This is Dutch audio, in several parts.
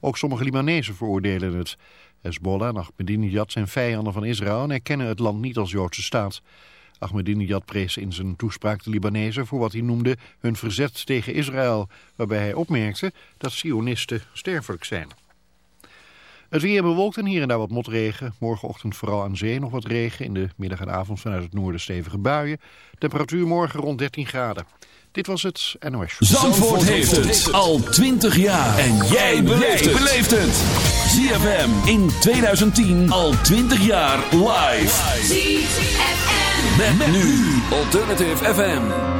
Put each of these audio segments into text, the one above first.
Ook sommige Libanezen veroordelen het. Hezbollah en Ahmadinejad zijn vijanden van Israël en erkennen het land niet als Joodse staat. Ahmadinejad prees in zijn toespraak de Libanezen voor wat hij noemde hun verzet tegen Israël, waarbij hij opmerkte dat Sionisten sterfelijk zijn. Het weer bewolkt en hier en daar wat motregen. Morgenochtend vooral aan zee nog wat regen. In de middag en avond vanuit het noorden stevige buien. Temperatuur morgen rond 13 graden. Dit was het NOS. Zandvoort, Zandvoort heeft het al 20 jaar. En jij beleeft het. ZFM in 2010 al 20 jaar live. ZFM. Met, met nu Alternative FM.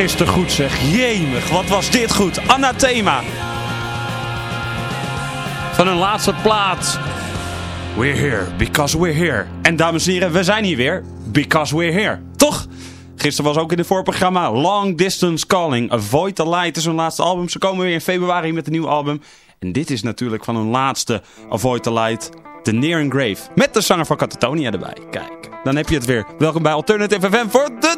Gisteren goed zeg. Jemig, wat was dit goed. Anathema. Van hun laatste plaat. We're here, because we're here. En dames en heren, we zijn hier weer. Because we're here. Toch? Gisteren was ook in het voorprogramma Long Distance Calling. Avoid the Light is hun laatste album. Ze komen weer in februari met een nieuw album. En dit is natuurlijk van hun laatste Avoid the Light. The Near and Grave. Met de zanger van Catatonia erbij. Kijk, dan heb je het weer. Welkom bij Alternative FM voor de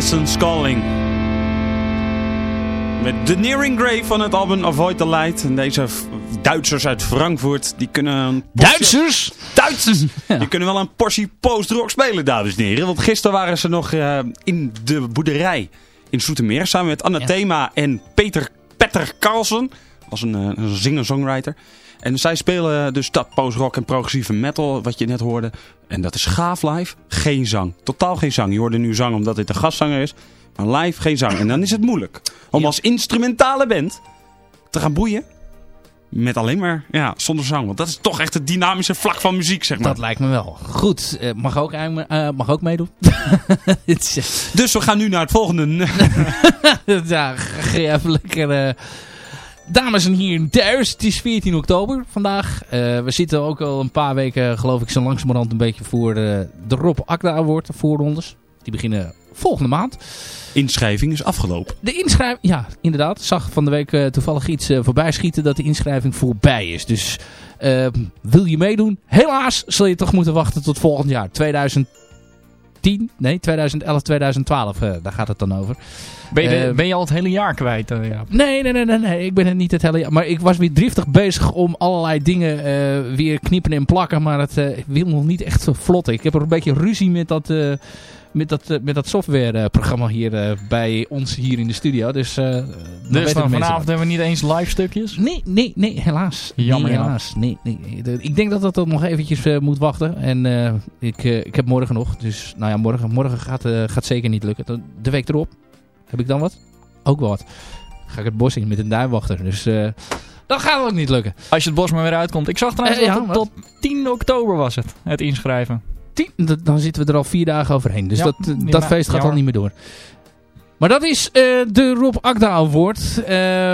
Distance Calling. Met The Nearing Grave van het album Avoid the Light. En deze Duitsers uit Frankfurt, die kunnen... Duitsers? Duitsers! Die kunnen wel een portie post-rock spelen, dames en heren. Want gisteren waren ze nog uh, in de boerderij in Soetermeer. Samen met Anathema ja. en Peter, Petter Carlsen. was een, een singer-songwriter. En zij spelen dus dat post-rock en progressieve metal, wat je net hoorde. En dat is gaaf live. Geen zang. Totaal geen zang. Je hoorde nu zang omdat dit een gastzanger is. Maar live geen zang. En dan is het moeilijk om als instrumentale band te gaan boeien. Met alleen maar, ja, zonder zang. Want dat is toch echt het dynamische vlak van muziek, zeg maar. Dat lijkt me wel. Goed, uh, mag, ook, uh, mag ook meedoen. dus we gaan nu naar het volgende. ja, ga even lekker... Uh, dames en heren thuis, het is 14 oktober vandaag. Uh, we zitten ook al een paar weken, geloof ik, zo langzamerhand een beetje voor uh, de Rob Akda Award, de voorrondes. Die beginnen volgende maand. Inschrijving is afgelopen. De inschrijving, ja, inderdaad. Zag van de week uh, toevallig iets voorbij schieten dat de inschrijving voorbij is. Dus wil je meedoen? Helaas zul je toch moeten wachten tot volgend jaar, 2010. Nee, 2011, 2012, daar gaat het dan over. Ben je, uh, ben je al het hele jaar kwijt? Uh, ja. nee, nee, nee, nee, nee. Ik ben het niet het hele jaar. Maar ik was weer driftig bezig om allerlei dingen weer knippen en plakken. Maar het wil nog niet echt zo vlot. Ik heb er een beetje ruzie met dat, met dat, met dat softwareprogramma hier bij ons hier in de studio. Dus, dus van vanavond hebben we niet eens live stukjes? Nee, nee, nee, helaas. Jammer, nee, helaas. Nee, nee, Ik denk dat dat nog eventjes moet wachten. En ik, ik heb morgen nog. Dus nou ja, morgen, morgen gaat, gaat zeker niet lukken. De week erop. Heb ik dan wat? Ook wel wat. Ga ik het bos in met een duimwachter. Dus dat gaat ook niet lukken. Als je het bos maar weer uitkomt. Ik zag trouwens ja, dat tot 10 oktober was het. Het inschrijven. 10, dan zitten we er al vier dagen overheen. Dus ja, dat, dat feest gaat al niet meer door. Maar dat is uh, de Rob Akda Award.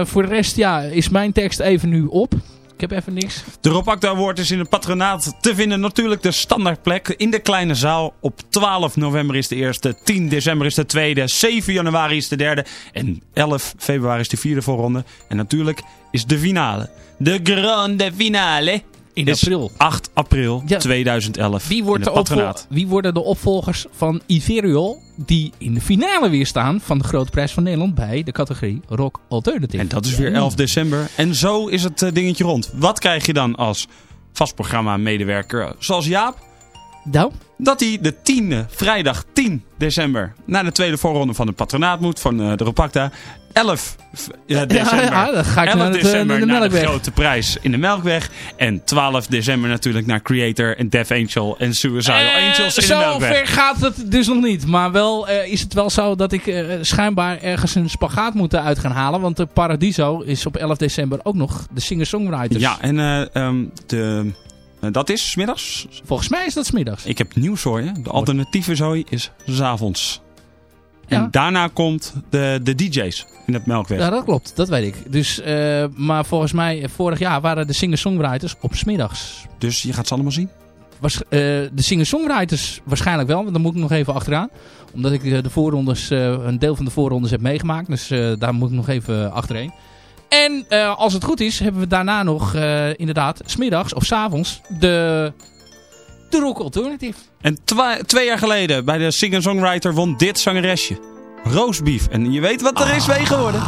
voor de rest ja, is mijn tekst even nu op. Ik heb even niks. De Rob Akda Award is in het patronaat te vinden. Natuurlijk de standaardplek in de kleine zaal. Op 12 november is de eerste, 10 december is de tweede, 7 januari is de derde en 11 februari is de vierde voorronde. En natuurlijk is de finale. De grande finale in april. 8 april ja. 2011 wie, wordt patronaat. wie worden de opvolgers van Iveriol die in de finale weer staan van de Grote Prijs van Nederland bij de categorie Rock Alternative. En dat is weer 11 december. En zo is het uh, dingetje rond. Wat krijg je dan als vast programma medewerker zoals Jaap? Nou? Dat hij de tiende, vrijdag 10 december, naar de tweede voorronde van het patronaat moet van uh, de Ropacta. 11 ja, december, ja, ja, ga ik 11 naar december de, naar de grote prijs in de Melkweg. En 12 december natuurlijk naar Creator en Death Angel en Suicidal uh, Angels in de Melkweg. Zo ver gaat het dus nog niet. Maar wel uh, is het wel zo dat ik uh, schijnbaar ergens een spagaat moet uit gaan halen. Want de Paradiso is op 11 december ook nog de singer-songwriters. Ja, en um, de... Dat is smiddags? Volgens mij is dat smiddags. Ik heb nieuws hoor je. De alternatieve zooi is s'avonds. En ja. daarna komt de, de DJ's in het Melkweg. Ja, dat klopt. Dat weet ik. Dus, uh, maar volgens mij, vorig jaar waren de singer-songwriters op smiddags. Dus je gaat ze allemaal zien? Was, uh, de singer-songwriters waarschijnlijk wel, want dan moet ik nog even achteraan. Omdat ik de voorrondes, uh, een deel van de voorrondes heb meegemaakt. Dus daar moet ik nog even achterheen. En uh, als het goed is, hebben we daarna nog uh, inderdaad, smiddags of s avonds de, de Rock Alternative. En twee jaar geleden bij de singer-songwriter won dit zangeresje. Roosbeef. En je weet wat er is mee geworden.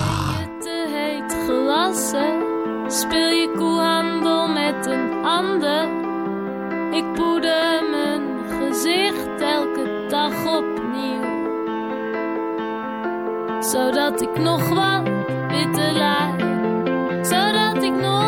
te heet gewassen. Speel je koehandel met een ander. Ik poeder mijn gezicht elke dag opnieuw. Zodat ik nog wat witte laat zodat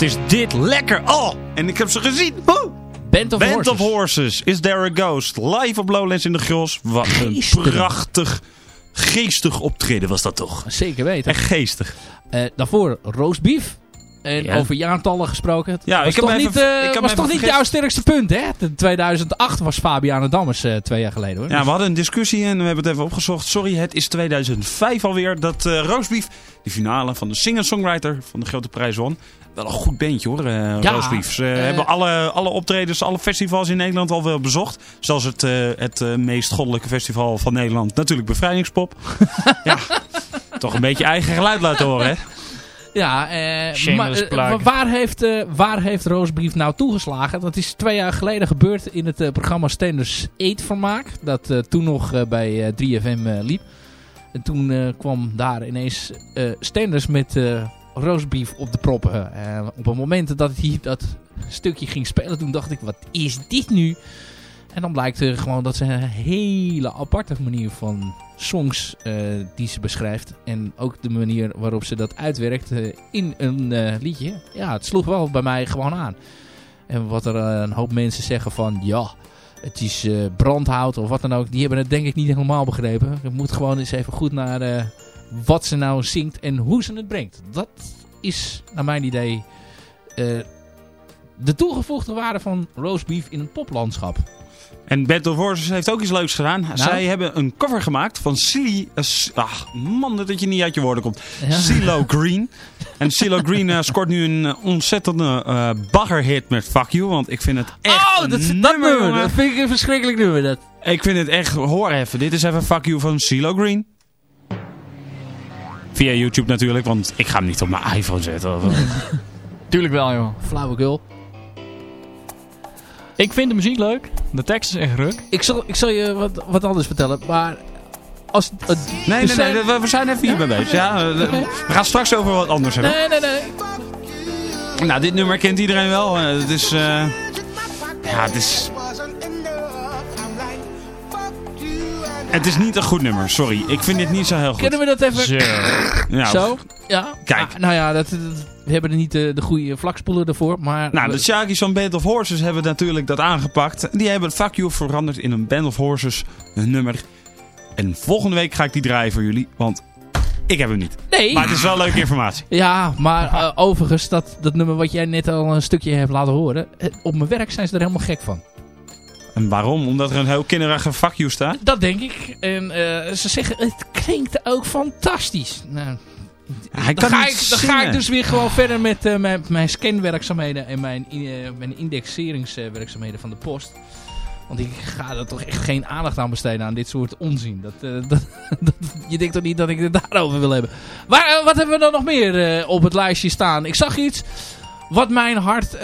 Wat is dit lekker. Oh, en ik heb ze gezien. Woe! Band of Band Horses. of Horses. Is There a Ghost? Live op Lowlands in de Gros. Wat een prachtig, geestig optreden was dat toch. Zeker weten. Echt geestig. Eh, daarvoor roast beef. En Ja. over jaartallen gesproken. Het Ja, was ik heb toch niet, eh, ik heb hem was toch niet jouw sterkste punt, hè? De 2008 was Fabiana Dammers eh, twee jaar geleden, hoor. Ja, Dus- we hadden een discussie en we hebben het even opgezocht. Sorry, het is 2005 alweer dat eh Roastbeef de finale van de singer-songwriter van de Grote Prijs won. Wel een goed bandje hoor, eh Ja. Ze hebben alle, alle optredens, alle festivals in Nederland al wel bezocht. Zelfs het, eh, het meest goddelijke festival van Nederland, natuurlijk Bevrijdingspop. ja, toch een beetje eigen geluid laten horen hè. Ja, eh, maar, eh, waar, heeft, eh, waar heeft Roosbrief nou toegeslagen? Dat is twee jaar geleden gebeurd in het eh, programma Stenders Eetvermaak. Dat toen nog bij eh, 3FM eh, liep. En toen kwam daar ineens Stenders met roastbeef op de proppen. Eh, op het moment dat hij dat stukje ging spelen, toen dacht ik, wat is dit nu? En dan blijkt er gewoon dat ze een hele aparte manier van songs eh, die ze beschrijft. En ook de manier waarop ze dat uitwerkt eh, in een eh, liedje. Ja, het sloeg wel bij mij gewoon aan. En wat er een hoop mensen zeggen van, ja, het is brandhout of wat dan ook. Die hebben het denk ik niet helemaal begrepen. Je moet gewoon eens even goed naar wat ze nou zingt en hoe ze het brengt. Dat is naar mijn idee de toegevoegde waarde van roastbeef in een poplandschap. En Band of Horses heeft ook iets leuks gedaan. Zij hebben een cover gemaakt van Silly... eh, S- ach, man, dat je niet uit je woorden komt. Ja. CeeLo Green. En CeeLo Green eh, scoort nu een eh, ontzettende eh baggerhit met Fuck You. Want ik vind het echt oh, dat, dat nummer, nummer. jongen. Dat vind ik een verschrikkelijk nummer. Dat. Ik vind het echt... Hoor even, dit is even Fuck You van CeeLo Green. Via YouTube natuurlijk, want ik ga hem niet op mijn iPhone zetten. Of- Tuurlijk wel, joh. Flauwekul. Ik vind de muziek leuk. De tekst is echt ruk. Ik zal, ik zal je wat, wat anders vertellen, maar... Als, Nee, nee, zijn- nee, we, we zijn even hierbij bezig. Ja, we gaan straks over wat anders hebben. Nee, nee, nee. Nou, dit nummer kent iedereen wel. Eh, Het is... eh, ja, het is... Het is niet een goed nummer, sorry. Ik vind dit niet zo heel goed. Kunnen we dat even... Zo. Ja, Zo? Ja. Kijk. Ah, nou ja, dat, dat- we hebben er niet de, de goede vlakspoelen ervoor, maar... Nou, de Shaggy's van Band of Horses hebben natuurlijk dat aangepakt. Die hebben Fuck You veranderd in een Band of Horses nummer. En volgende week ga ik die draaien voor jullie, want ik heb hem niet. nee. Maar het is wel leuke informatie. Ja, maar eh, overigens, dat, dat nummer wat jij net al een stukje hebt laten horen... eh, op mijn werk zijn ze er helemaal gek van. En waarom? Omdat er een heel kinderige Fuck You staat? Dat denk ik. En eh, ze zeggen, het klinkt ook fantastisch. Nou, Hij dan, kan ga ik, dan ga ik dus weer gewoon verder met eh, mijn, mijn scanwerkzaamheden en mijn, eh, mijn indexeringswerkzaamheden van de post. Want ik ga er toch echt geen aandacht aan besteden aan dit soort onzin. Dat, dat, dat- je denkt toch niet dat ik het daarover wil hebben. Maar wat hebben we dan nog meer op het lijstje staan? Ik zag iets wat mijn hart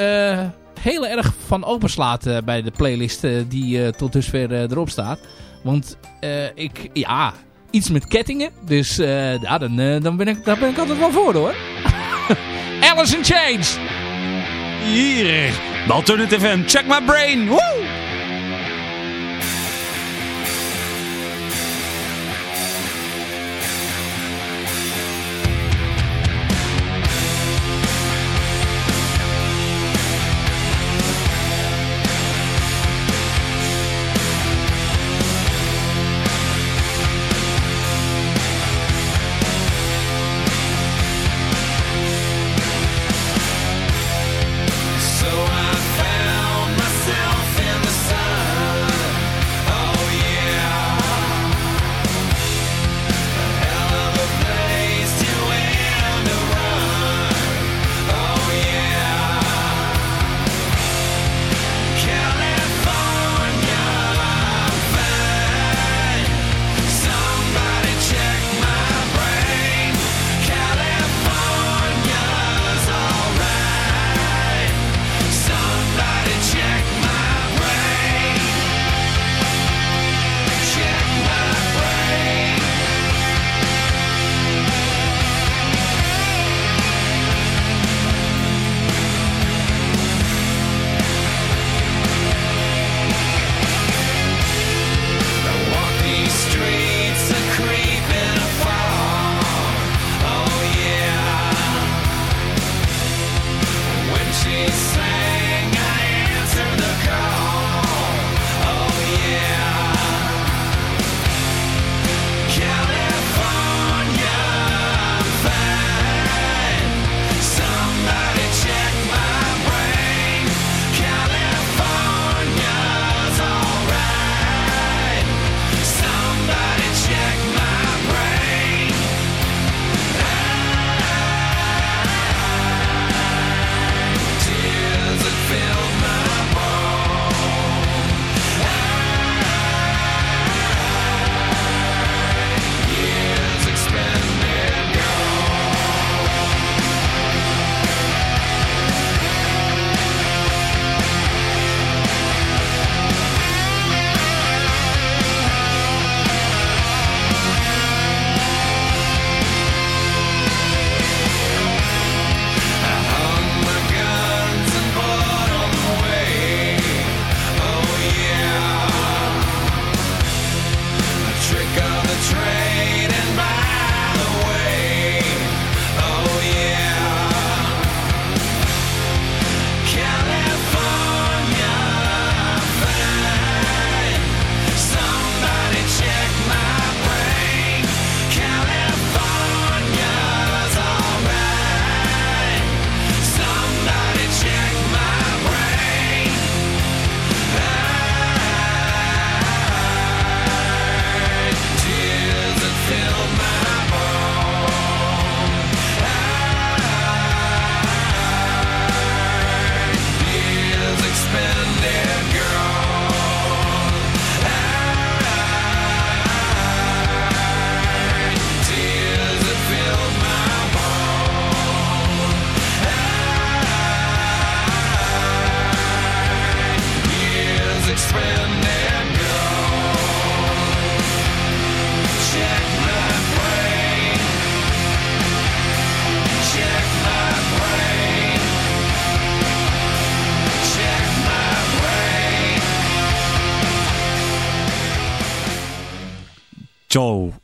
heel erg van openslaat eh, bij de playlist eh, die eh, tot dusver erop staat. Want ik, ja, iets met kettingen. Dus ja, dan, dan ben ik, daar ben ik altijd wel voor hoor. Alice in Chains. Hier, Alternative FM. Check my brain. Woo!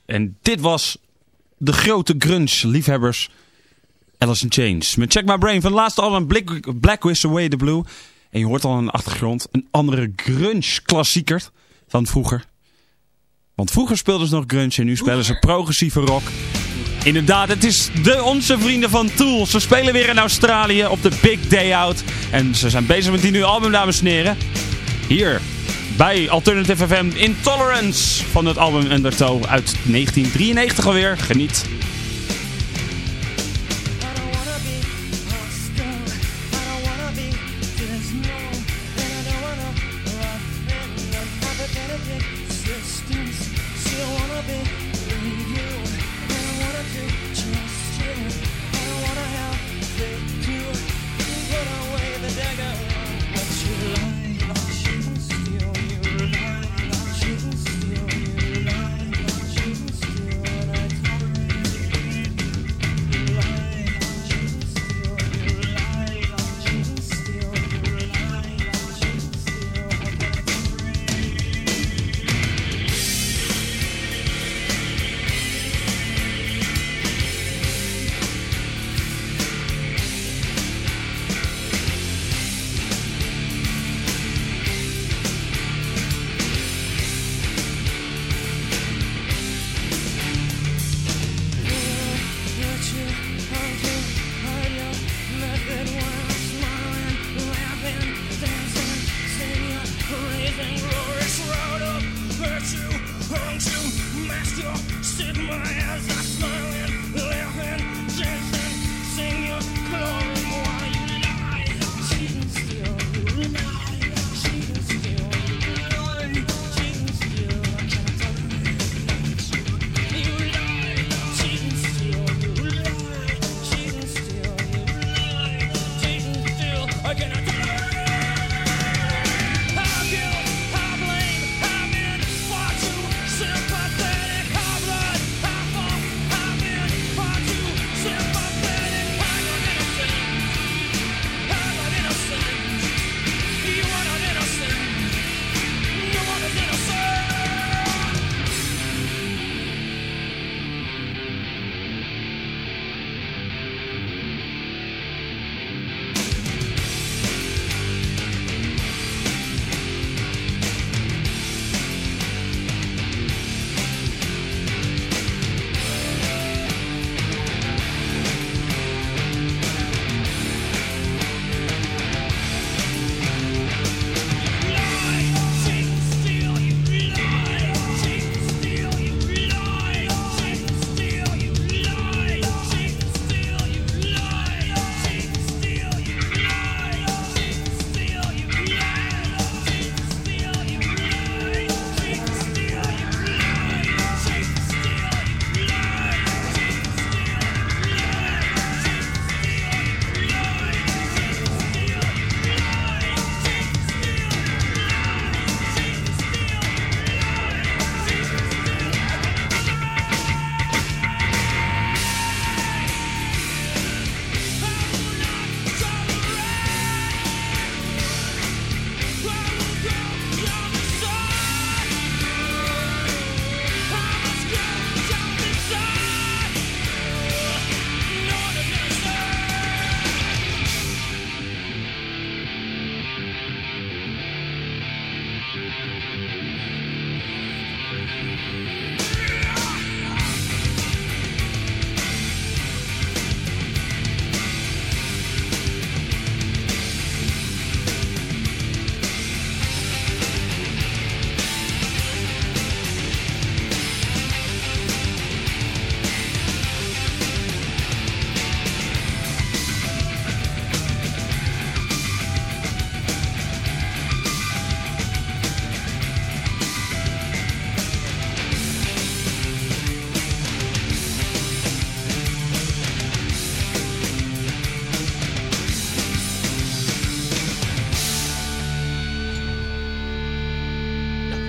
En dit was de grote grunge-liefhebbers Alice in Chains. Met Check My Brain van het laatste album Black, Black Wish Away the Blue. En je hoort al aan de achtergrond een andere grunge-klassieker van vroeger. Want vroeger speelden ze nog grunge en nu spelen ze progressieve rock. Inderdaad, het is de, onze vrienden van Tool. Ze spelen weer in Australië op de Big Day Out. En ze zijn bezig met die nieuwe album, dames en heren. Hier, bij Alternative FM Intolerance van het album Undertow uit 1993 alweer. Geniet.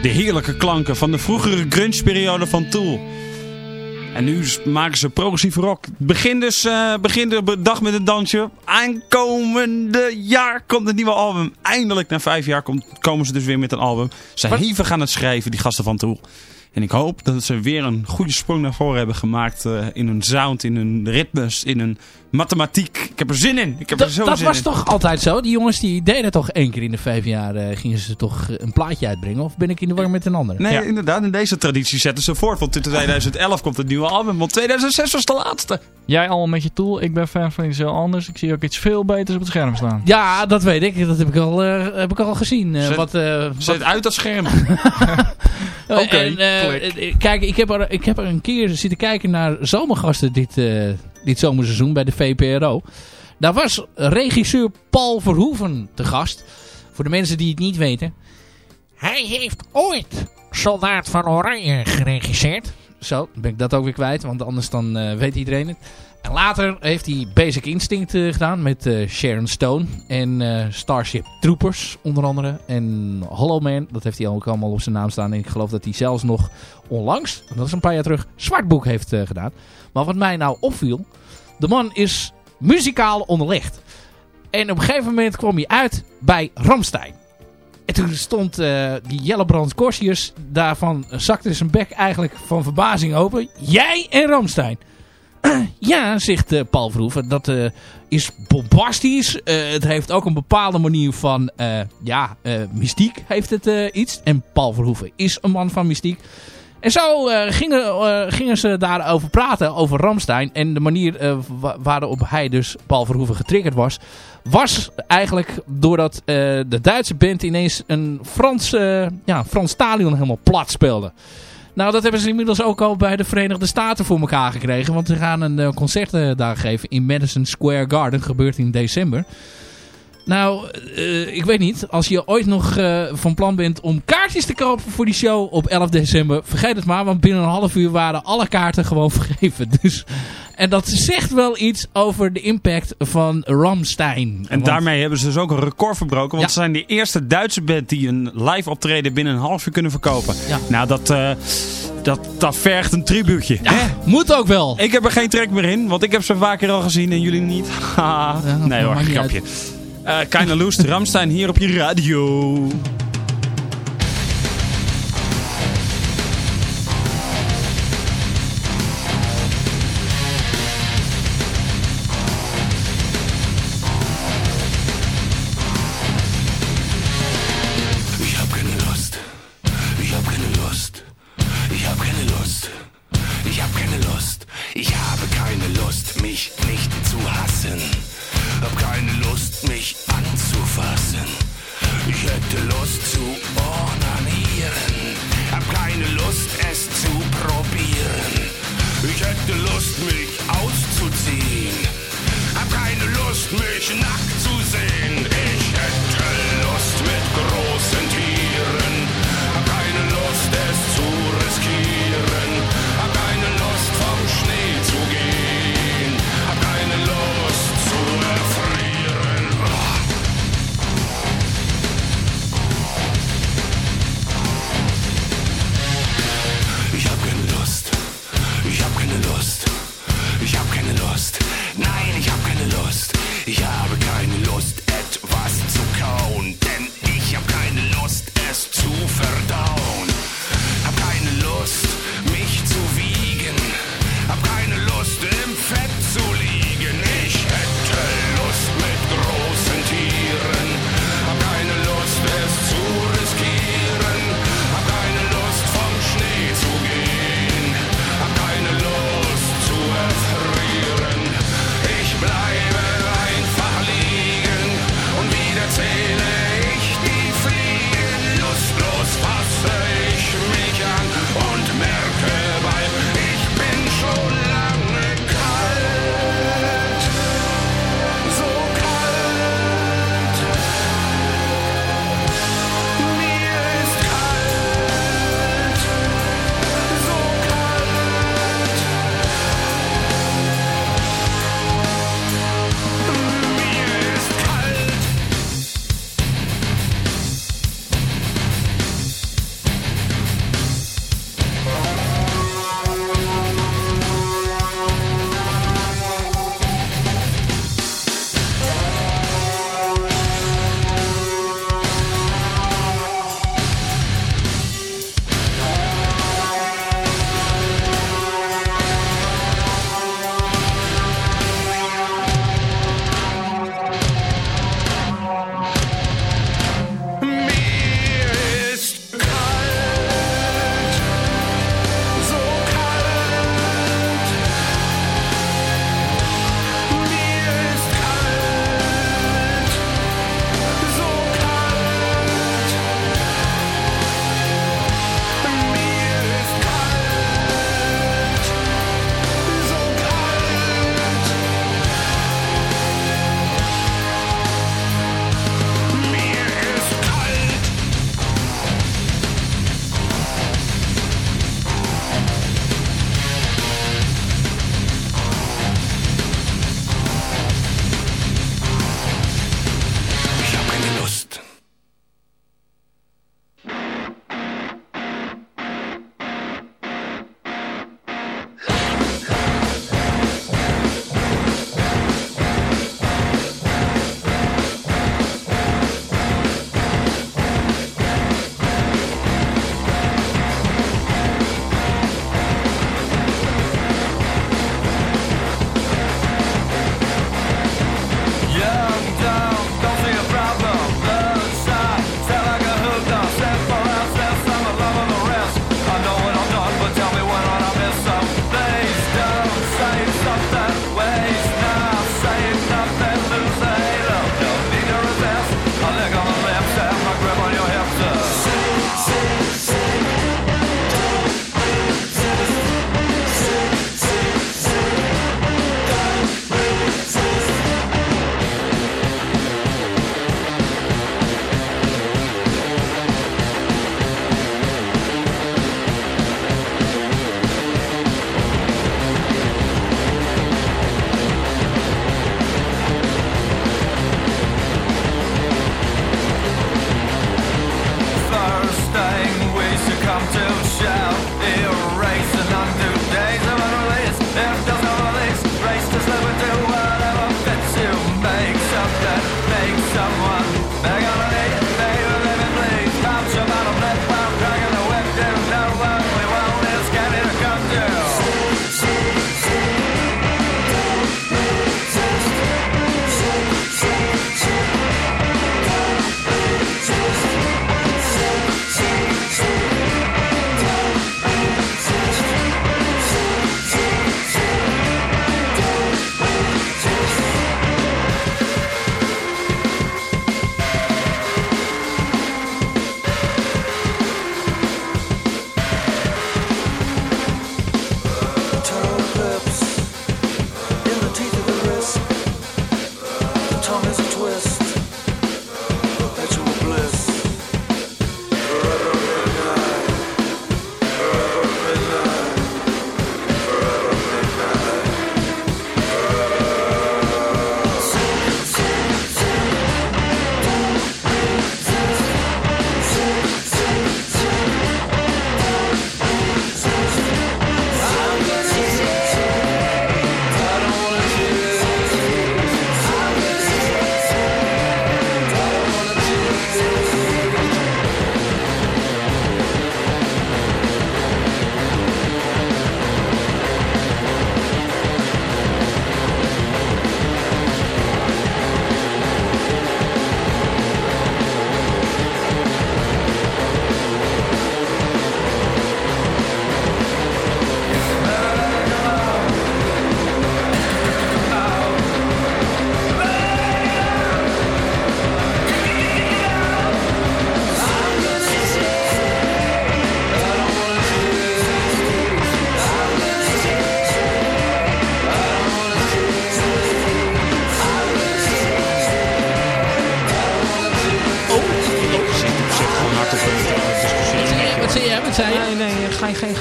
De heerlijke klanken van de vroegere grunge-periode van Tool. En nu maken ze progressieve rock. Begin dus uh, begin de dag met een dansje. Aankomende jaar komt het nieuwe album. Eindelijk na vijf jaar komt, komen ze dus weer met een album. Ze hevig aan het schrijven, die gasten van Tool. En ik hoop dat ze weer een goede sprong naar voren hebben gemaakt eh, in hun sound, in hun ritmes, in hun mathematiek. Ik heb er zin in. Ik heb Dat, er zo dat zin was in. toch altijd zo? Die jongens die deden toch één keer in de vijf jaar eh, gingen ze toch eh, een plaatje uitbrengen? Of ben ik in de war met een ander? Nee, Ja. inderdaad. In deze traditie zetten ze voort. Want in 2011 komt het nieuwe album. Want 2006 was de laatste. Jij allemaal met je tool. Ik ben fan van iets heel anders. Ik zie ook iets veel beters op het scherm staan. Ja, dat weet ik. Dat heb ik al, eh, heb ik al gezien. Eh, Zet- wat, eh, Zet uit dat scherm. Oké, kijk, ik heb, er, ik heb er een keer zitten kijken naar zomergasten dit, eh, dit zomerseizoen bij de VPRO. Daar was regisseur Paul Verhoeven te gast. Voor de mensen die het niet weten. Hij heeft ooit Soldaat van Oranje geregisseerd. Zo, ben ik dat ook weer kwijt, want anders dan eh, weet iedereen het. En later heeft hij Basic Instinct eh, gedaan met eh, Sharon Stone en eh, Starship Troopers onder andere. En Hollow Man, dat heeft hij ook allemaal op zijn naam staan. En ik geloof dat hij zelfs nog onlangs, dat is een paar jaar terug, Zwartboek heeft gedaan. Maar wat mij nou opviel, de man is muzikaal onderlegd. En op een gegeven moment kwam hij uit bij Ramstein. En toen stond eh, die Jellebrand Corsius, daarvan zakte zijn bek eigenlijk van verbazing open. Jij en Ramstein. ja, zegt eh, Paul Verhoeven, dat eh, is bombastisch. Eh, het heeft ook een bepaalde manier van, ja, mystiek heeft het iets. En Paul Verhoeven is een man van mystiek. En zo gingen, gingen ze daarover praten, over Ramstein. En de manier wa- waarop hij dus, Paul Verhoeven, getriggerd was... was eigenlijk doordat de Duitse band ineens een Frans, ja, Frans stadion helemaal plat speelde. Nou, dat hebben ze inmiddels ook al bij de Verenigde Staten voor elkaar gekregen. Want ze gaan een eh, concert eh, daar geven in Madison Square Garden. Gebeurt in december. Nou, eh, ik weet niet. Als je ooit nog eh, van plan bent om kaartjes te kopen voor die show op 11 december. Vergeet het maar, want binnen een half uur waren alle kaarten gewoon vergeven. Dus, en dat zegt wel iets over de impact van Ramstein. En Want- daarmee hebben ze dus ook een record verbroken. Want Ja. ze zijn de eerste Duitse band die een live optreden binnen een half uur kunnen verkopen. Ja. Nou, dat, eh, dat, dat vergt een tribuutje. Ja, moet ook wel. Ik heb er geen trek meer in, want ik heb ze vaker al gezien en jullie niet. Nee hoor, niet grapje. Eh Kinda Loose, Ramstein hier op je radio.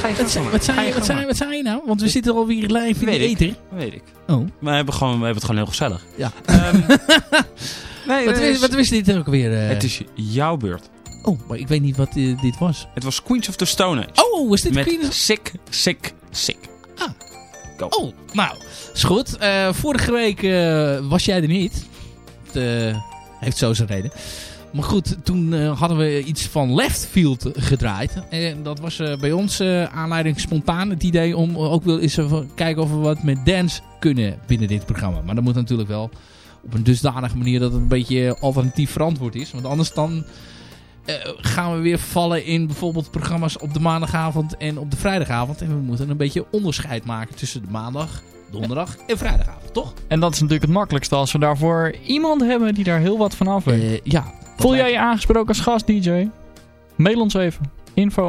Ga je, Wat zei, wat, zei, je, wat, zei, wat zei je nou? Want we zitten alweer live in de Weet ik. Weet ik. Oh. We hebben, gewoon, we hebben het gewoon heel gezellig. Ja. Ehm, Nee, Wat, wist, wat wist dit ook weer? eh? het is jouw beurt. Oh, maar ik weet niet wat eh, dit was. Het was Queens of the Stone Age. Oh, was dit met Queen? Sick, Sick, Sick. Oh, nou, is goed. Eh, vorige week was jij er niet. Heeft zo zijn reden. Maar goed, toen eh, hadden we iets van Left Field gedraaid. En dat was eh, bij ons eh, aanleiding spontaan het idee om ook wel eens even kijken of we wat met dance kunnen binnen dit programma. Maar dat moet natuurlijk wel op een dusdanige manier dat het een beetje alternatief verantwoord is. Want anders dan gaan we weer vallen in bijvoorbeeld programma's op de maandagavond en op de vrijdagavond. En we moeten een beetje onderscheid maken tussen de maandag, donderdag en vrijdagavond, toch? En dat is natuurlijk het makkelijkste als we daarvoor iemand hebben die daar heel wat van af weet. Ja. Voel jij je aangesproken als gast DJ? Mail ons even. info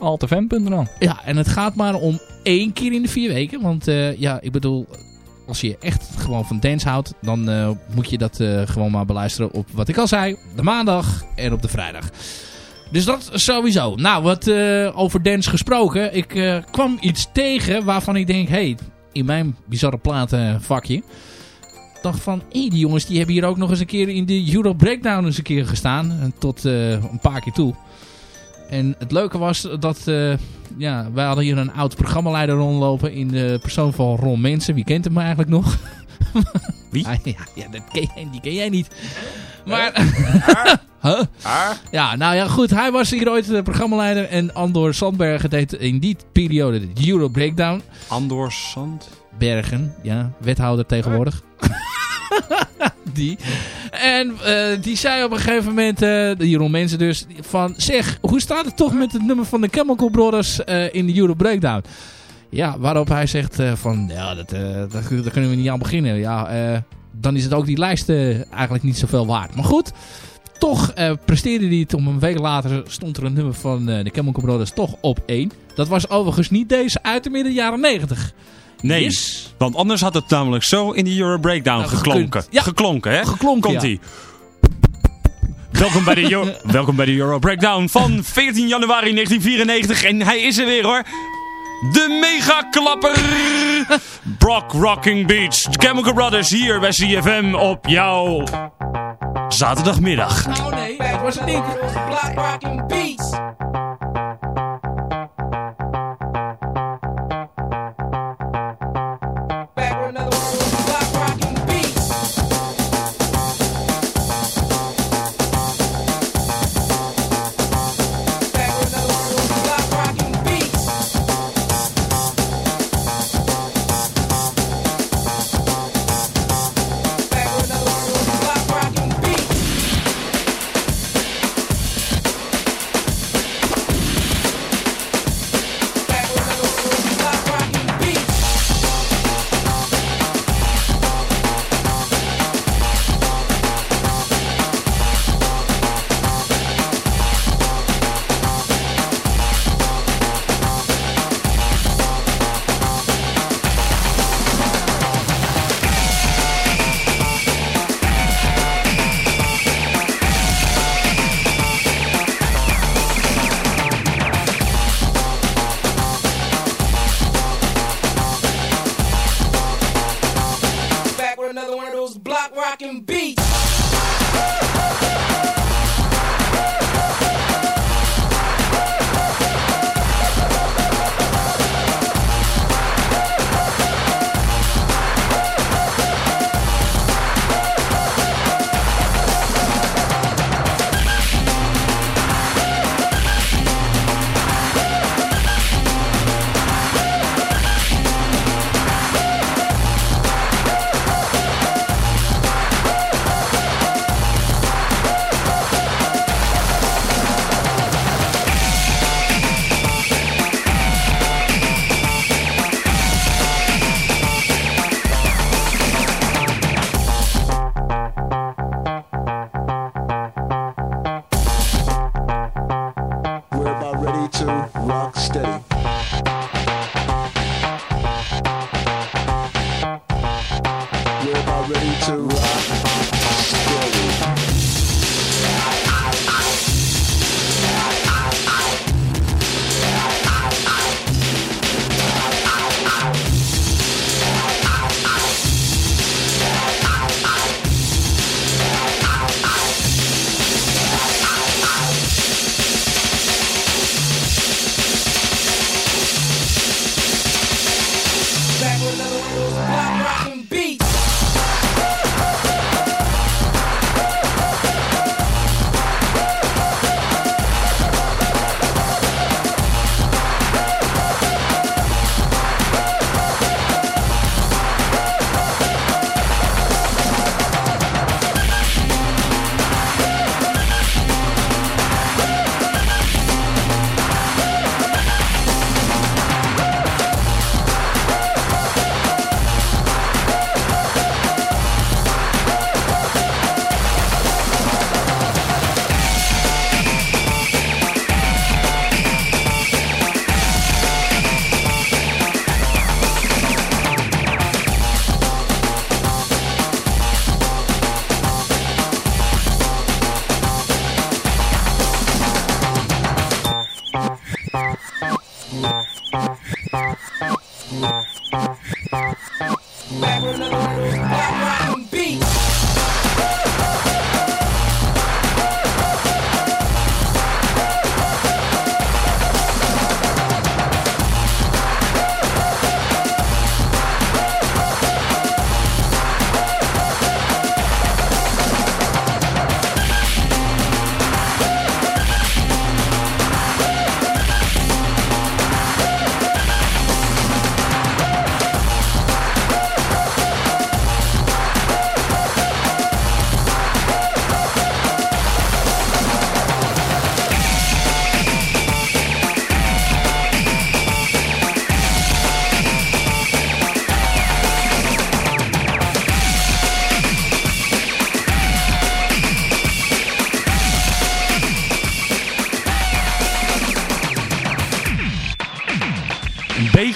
altfm.nl Ja, en het gaat maar om één keer in de vier weken. Want eh, ja, ik bedoel, als je echt gewoon van dance houdt, dan eh, moet je dat eh, gewoon maar beluisteren op wat ik al zei, de maandag en op de vrijdag. Dus dat sowieso. Nou, wat over dance gesproken. Ik kwam iets tegen waarvan ik denk, hey, in mijn bizarre platenvakje. Dacht van, hé, die jongens die hebben hier ook nog eens een keer in de Euro Breakdown eens een keer gestaan. En tot eh, een paar keer toe. En het leuke was dat, eh, ja, wij hadden hier een oud programmaleider rondlopen in de persoon van Ron Mensen. Wie kent hem eigenlijk nog? Wie? Ah, ja, ja dat ken jij, die ken jij niet. Maar... Huh? Ja, nou ja, goed. Hij was hier ooit de programmaleider. En Andor Sandbergen deed in die periode de Euro Breakdown. Andor Sand. Bergen, ja, wethouder tegenwoordig. die. En eh, die zei op een gegeven moment, eh, de Jeroen Mensen dus, van zeg, hoe staat het toch met het nummer van de Chemical Brothers eh, in de Euro Breakdown? Ja, waarop hij zegt eh, van, ja, dat, eh, dat, daar kunnen we niet aan beginnen. Ja, eh, dan is het ook die lijst eh, eigenlijk niet zoveel waard. Maar goed, toch eh, presteerde hij het om een week later stond er een nummer van eh, de Chemical Brothers toch op één. Dat was overigens niet deze uit de midden jaren 90. Nee, Yes. want anders had het namelijk zo in die Euro Breakdown Nou, geklonken. Ja. Geklonken, hè? Geklonken, Komt ja. ie. Welkom bij, de Euro, welkom bij de Euro Breakdown van 14 januari 1994. En hij is er weer hoor. De megaklapper. Brock Rocking Beach. Chemical Brothers hier bij CFM op jouw zaterdagmiddag. Nou nee, het was het niet. Black Rocking Beats.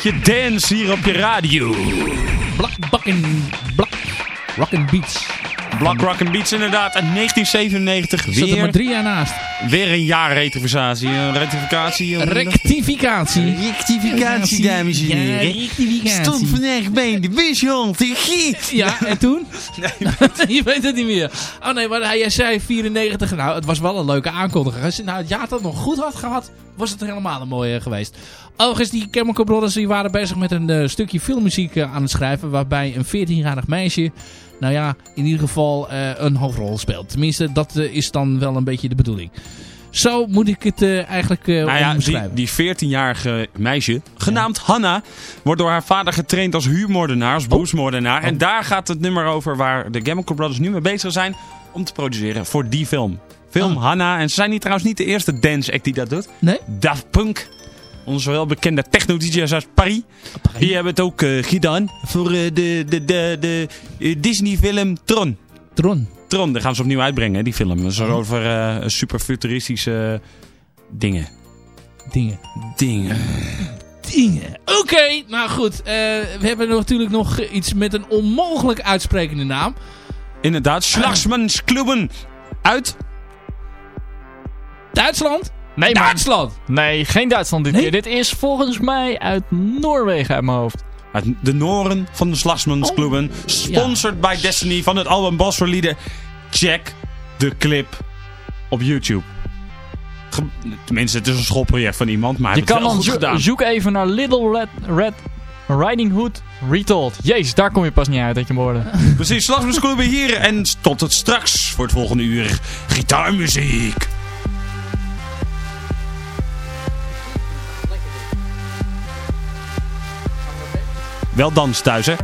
Beetje dance hier op je radio. Black Buckin... Black Rockin' Beats. Black Rock and Beats inderdaad. En 1997 Er zat er maar weer, drie jaar naast. weer een jaar rectificatie. Een rectificatie. een- Rectificatie. Rectificatie, dames en Ja, heren. rectificatie. Stond vandaag bij de bushond. Ja, en toen? je weet het niet meer. Oh nee, maar hij zei 94. Nou, het was wel een leuke aankondiging. Als je nou het jaar dat nog goed had gehad, was het helemaal een mooie geweest. Overigens, die Chemical Brothers die waren bezig met een eh, stukje filmmuziek eh, aan het schrijven. Waarbij een 14-jarig meisje, nou ja, in ieder geval eh, een hoofdrol speelt. Tenminste, dat is dan wel een beetje de bedoeling. Zo moet ik het eh, eigenlijk Nou ja, die, omschrijven. die 14-jarige meisje, genaamd Hanna, wordt door haar vader getraind als huurmoordenaar, als boesmoordenaar. En daar gaat het nummer over waar de Chemical Brothers nu mee bezig zijn om te produceren voor die film. Film Ah. Hanna. En ze zijn niet trouwens niet de eerste dance act die dat doet. Nee? Daft Punk. Onze welbekende techno-DJ's uit Paris. Die hebben het ook eh, gedaan voor eh, de, de, de, de eh, Disney-film Tron. Tron. Tron, daar gaan ze opnieuw uitbrengen, die film. Dat is Oh. over eh, super futuristische dingen. Dingen. Dingen. Dingen. Oké, nou goed. we hebben natuurlijk nog iets met een onmogelijk uitsprekende naam. Inderdaad, Slagsmansklubben uit Duitsland? Nee, maar, Duitsland! nee, geen Duitsland dit Nee? keer. Dit is volgens mij uit Noorwegen uit mijn hoofd. Uit de Noren van de Slagsmansklubben. Sponsored by Destiny van het album Leader. Check de clip op YouTube. Ge- Tenminste, het is een schoolproject van iemand, maar hij Je heeft kan het wel dan goed zo- gedaan. zoek even naar Little Red, Red Riding Hood Retold. Jezus, daar kom je pas niet uit dat je hoorde. Precies, Slagsmansklubben hier. En tot het straks voor het volgende uur gitaarmuziek. Wel dans thuis, hè?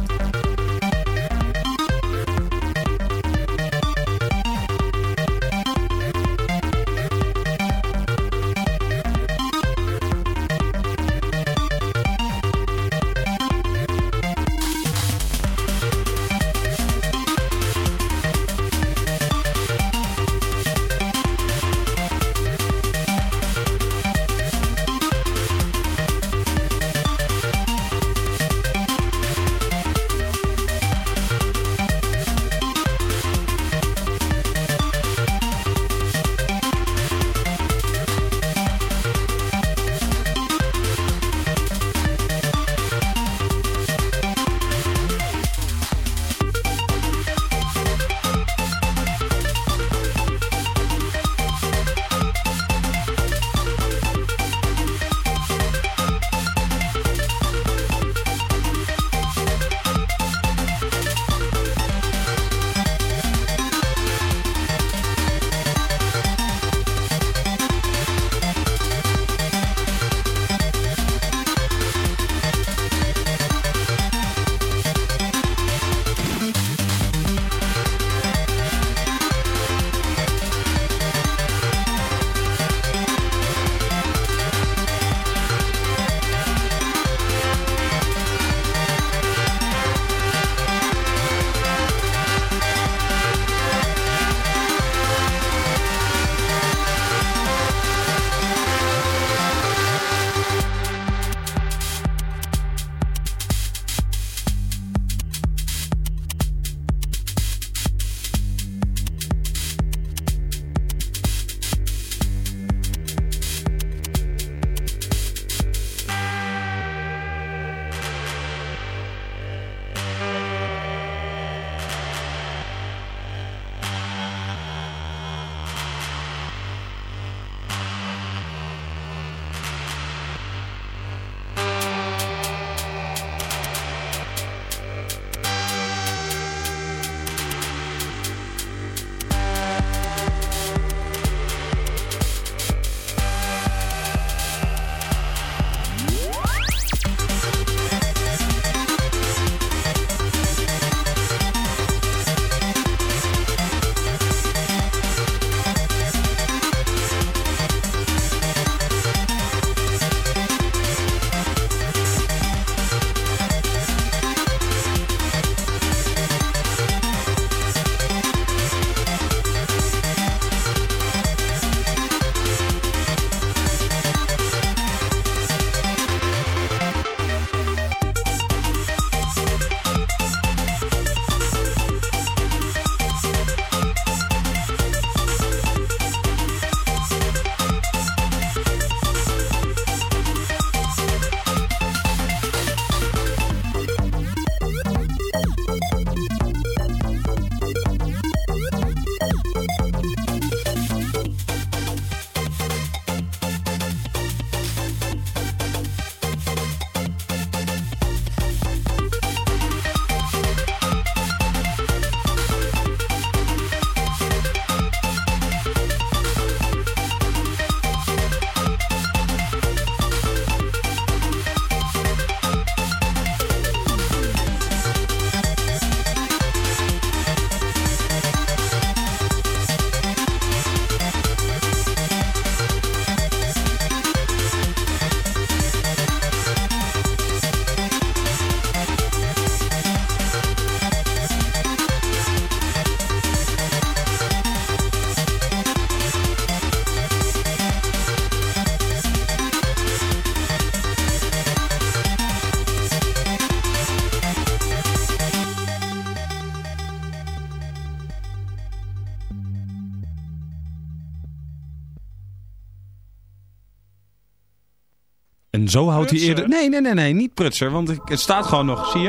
Zo houdt hij eerder... Nee, nee, nee, nee, niet prutser. Want het staat gewoon nog, zie je?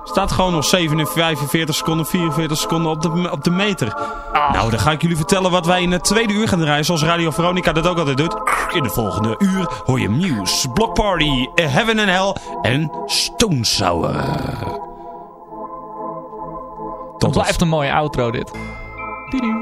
Het staat gewoon nog 47 seconden, 44 seconden op de, op de meter. Nou, dan ga ik jullie vertellen wat wij in het tweede uur gaan draaien. Zoals Radio Veronica dat ook altijd doet. In de volgende uur hoor je Muse, Block Party, Heaven and Hell en Stone Sour. Het Tot blijft een mooie outro dit. Tidiu,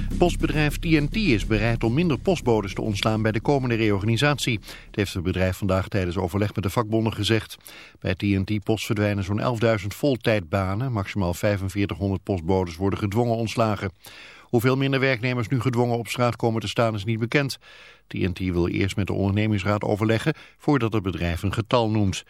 Postbedrijf TNT is bereid om minder postbodes te ontslaan bij de komende reorganisatie. Het heeft het bedrijf vandaag tijdens overleg met de vakbonden gezegd. Bij TNT Post verdwijnen zo'n 11.000 voltijdbanen. Maximaal 4500 postbodes worden gedwongen ontslagen. Hoeveel minder werknemers nu gedwongen op straat komen te staan is niet bekend. TNT wil eerst met de ondernemingsraad overleggen voordat het bedrijf een getal noemt.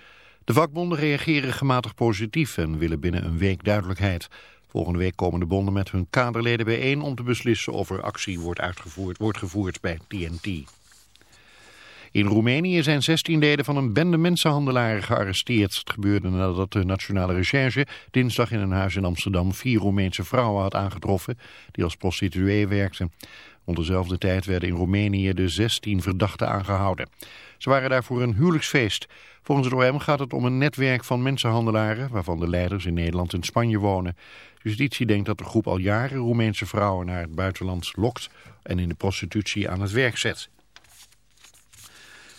De vakbonden reageren gematigd positief en willen binnen een week duidelijkheid. Volgende week komen de bonden met hun kaderleden bijeen om te beslissen of er actie wordt, uitgevoerd, wordt gevoerd bij TNT. In Roemenië zijn 16 leden van een bende mensenhandelaren gearresteerd. Het gebeurde nadat de Nationale Recherche dinsdag in een huis in Amsterdam vier Roemeense vrouwen had aangetroffen die als prostituee werkten. Rond dezelfde tijd werden in Roemenië de 16 verdachten aangehouden. Ze waren daar voor een huwelijksfeest. Volgens het OM gaat het om een netwerk van mensenhandelaren... waarvan de leiders in Nederland en Spanje wonen. Justitie denkt dat de groep al jaren Roemeense vrouwen naar het buitenland lokt... en in de prostitutie aan het werk zet.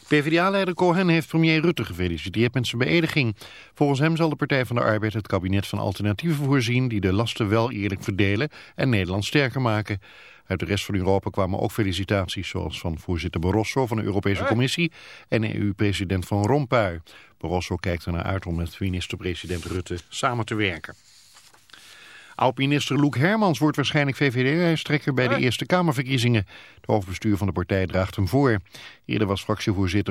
PvdA-leider Cohen heeft premier Rutte gefeliciteerd met zijn beëdiging. Volgens hem zal de Partij van de Arbeid het kabinet van alternatieven voorzien... die de lasten wel eerlijk verdelen en Nederland sterker maken. Uit de rest van Europa kwamen ook felicitaties... zoals van voorzitter Barroso van de Europese Commissie... en EU-president Van Rompuy. Barroso kijkt ernaar uit om met minister-president Rutte samen te werken. Oud-minister Loek Hermans wordt waarschijnlijk VVD-lijsttrekker bij de Eerste Kamerverkiezingen. Het hoofdbestuur van de partij draagt hem voor. Eerder was fractievoorzitter